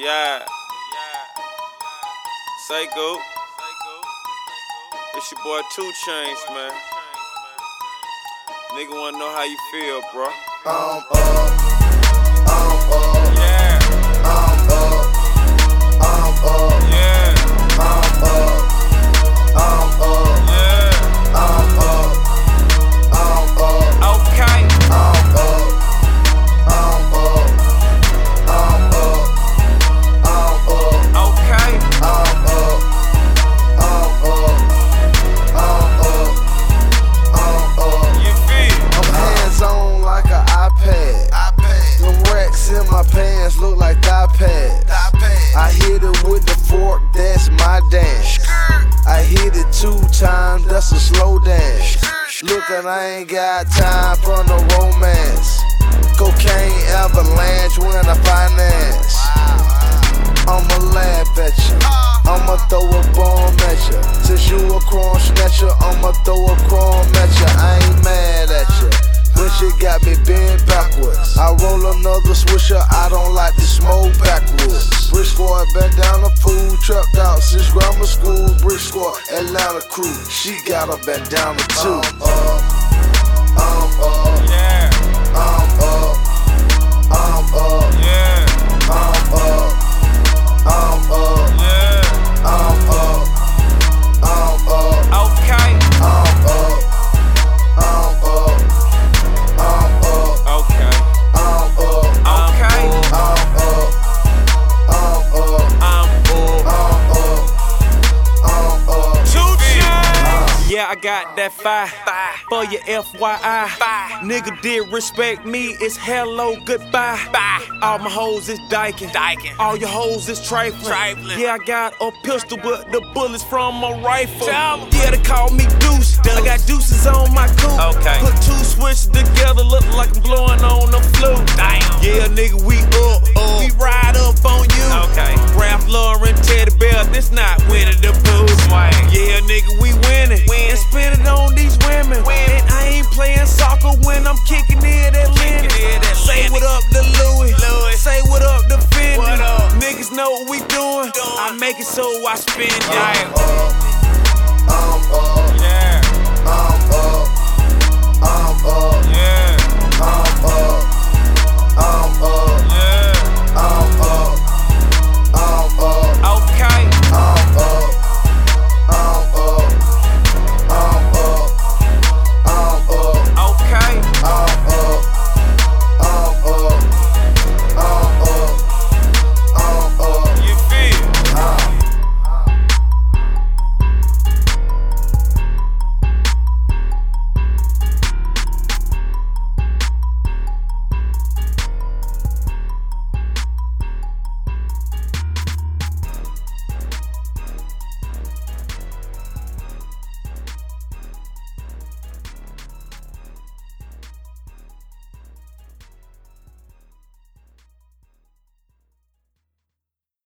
Yeah. Psycho. It's your boy 2 Chainz, man. Nigga wanna know how you feel, bro. I'm up, I'm up, Yeah, two times, that's a slow dance. Look, and I ain't got time for no romance. Cocaine avalanche when I finance. I'ma laugh at you. I'ma throw a bomb at you. Since you a crumb snatcher, I'ma throw a crumb at you. I ain't mad at you. But you got me bent backwards. I roll another swisher, I don't like to smoke backwards. Brick squad been down squad, Atlanta crew, she got a bandana too. I'm up, Yeah, I got that fire. For your FYI. Nigga did respect me, it's hello, goodbye. All my hoes is dyking. dyking. All your hoes is trifling. Yeah, I got a pistol, but the bullets from a rifle. Yeah, they call me Deuce. I got deuces on my coupe. Okay. Put two switches together, look like I'm blowing on the flute. Damn. Yeah, nigga, we up. We ride up on you. Okay. Ralph Lauren, Teddy Bear, this not Winnie the Pooh. Yeah, nigga, we. Win. and I'm kicking in that Lenny. Say what up to Louis. Louis. Say what up to Finn. Niggas know what we doing. doing. I make it so I spend it. Uh, I'm up. I'm.